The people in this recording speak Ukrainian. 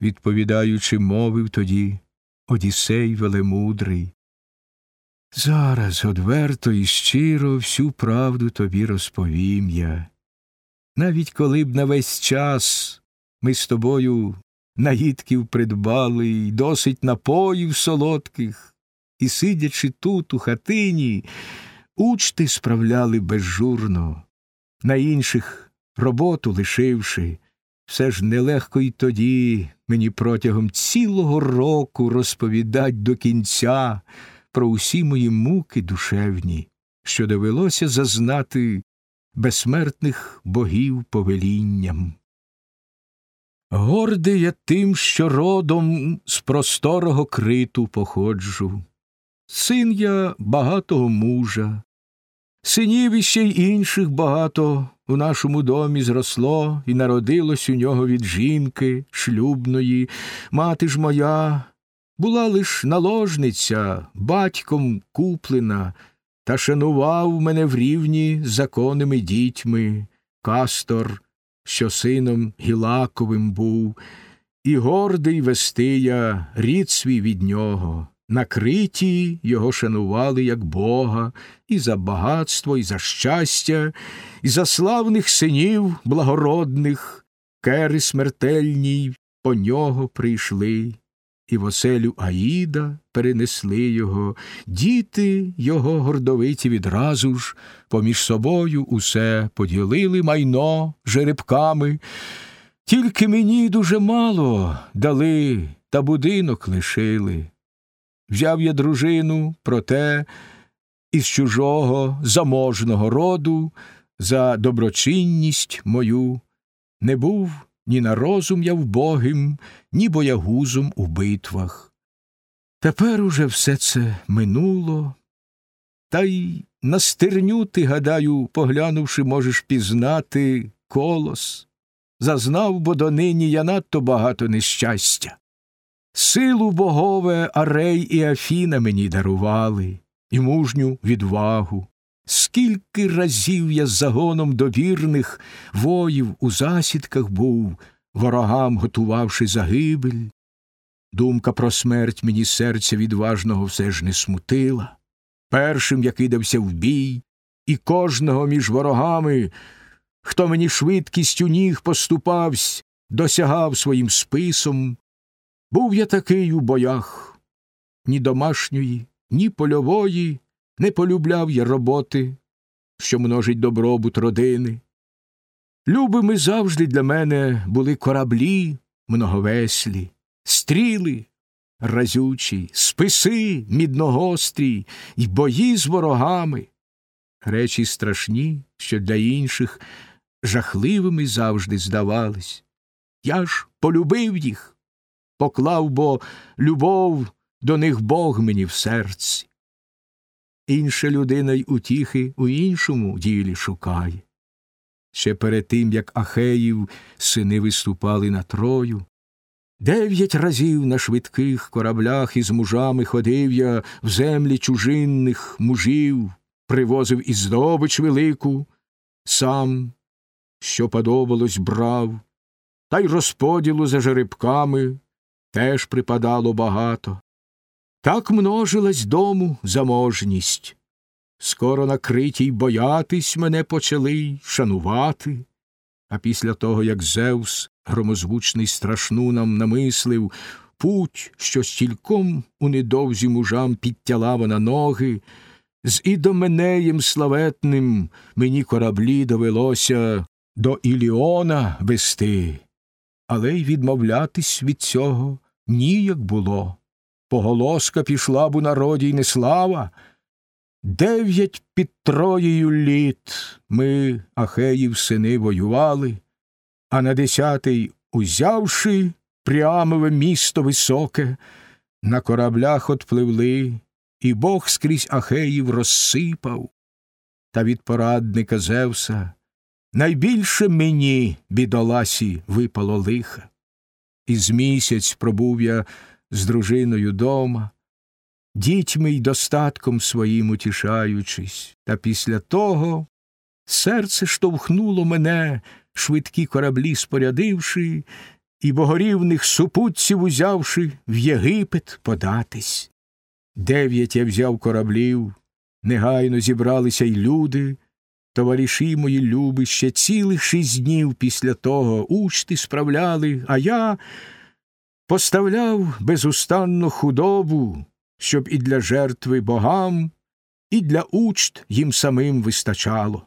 відповідаючи, мовив тоді Одіссей велемудрий. Зараз одверто і щиро всю правду тобі розповім я. Навіть коли б на весь час ми з тобою наїдків придбали й досить напоїв солодких, і, сидячи тут, у хатині, учти справляли безжурно, на інших роботу лишивши, все ж нелегко й тоді мені протягом цілого року розповідать до кінця про усі мої муки душевні, що довелося зазнати безсмертних богів повелінням. Гордий я тим, що родом з просторого криту походжу. Син я багатого мужа, синів іще й інших багато у нашому домі зросло і народилось у нього від жінки шлюбної. Мати ж моя була лиш наложниця, батьком куплена, та шанував мене в рівні з законними дітьми, кастор, що сином Гілаковим був, і гордий вести я рід свій від нього. Накриті його шанували як Бога, і за багатство, і за щастя, і за славних синів благородних, кери смертельні по нього прийшли, і в оселю Аїда перенесли його, діти його гордовиті відразу ж поміж собою усе поділили майно жеребками. Тільки мені дуже мало дали та будинок лишили. Взяв я дружину, проте із чужого заможного роду за доброчинність мою не був ні на розум я вбогим, ні боягузом у битвах. Тепер уже все це минуло, та й на стерню ти, гадаю, поглянувши, можеш пізнати колос. Зазнав, бо донині я надто багато нещастя. Силу богове Арей і Афіна мені дарували, і мужню відвагу. Скільки разів я з загоном довірних воїв у засідках був, ворогам готувавши загибель. Думка про смерть мені серця відважного все ж не смутила. Першим я кидався в бій, і кожного між ворогами, хто мені швидкістю ніг поступавсь, досягав своїм списом. Був я такий у боях ні домашньої, ні польової не полюбляв я роботи, що множить добробут родини. Любими завжди для мене були кораблі многовеслі, стріли разючі, списи мідногострі й бої з ворогами, речі страшні, що для інших жахливими завжди здавались. Я ж полюбив їх, поклав бо любов до них Бог мені в серці інша людина й утіхи у іншому ділі шукає. Ще перед тим, як Ахеїв сини виступали на трою, дев'ять разів на швидких кораблях із мужами ходив я в землі чужинних мужів, привозив і здобич велику, сам, що подобалось, брав, та й розподілу за жеребками теж припадало багато. Так множилась дому заможність. Скоро накриті й боятись мене почали шанувати. А після того, як Зевс громозвучний страшну нам намислив, путь, що стільком у недовзі мужам підтяла на ноги, з ідоменеєм славетним мені кораблі довелося до Іліона вести, але й відмовлятись від цього ніяк було поголоска пішла б у народі й не слава. Дев'ять під троєю літ ми, Ахеїв, сини, воювали, а на десятий, узявши прямове місто високе, на кораблях отпливли, і Бог скрізь Ахеїв розсипав, та від порадника Зевса найбільше мені, бідоласі, випало лиха. Із місяць пробув я з дружиною дома, дітьми й достатком своїм утішаючись, та після того серце штовхнуло мене, швидкі кораблі спорядивши, і богорівних супутців узявши в Єгипет податись. Дев'ять я взяв кораблів, негайно зібралися й люди, товариші мої люби, ще цілих шість днів після того учти справляли, а я поставляв безустанно худобу, щоб і для жертви богам, і для учт їм самим вистачало.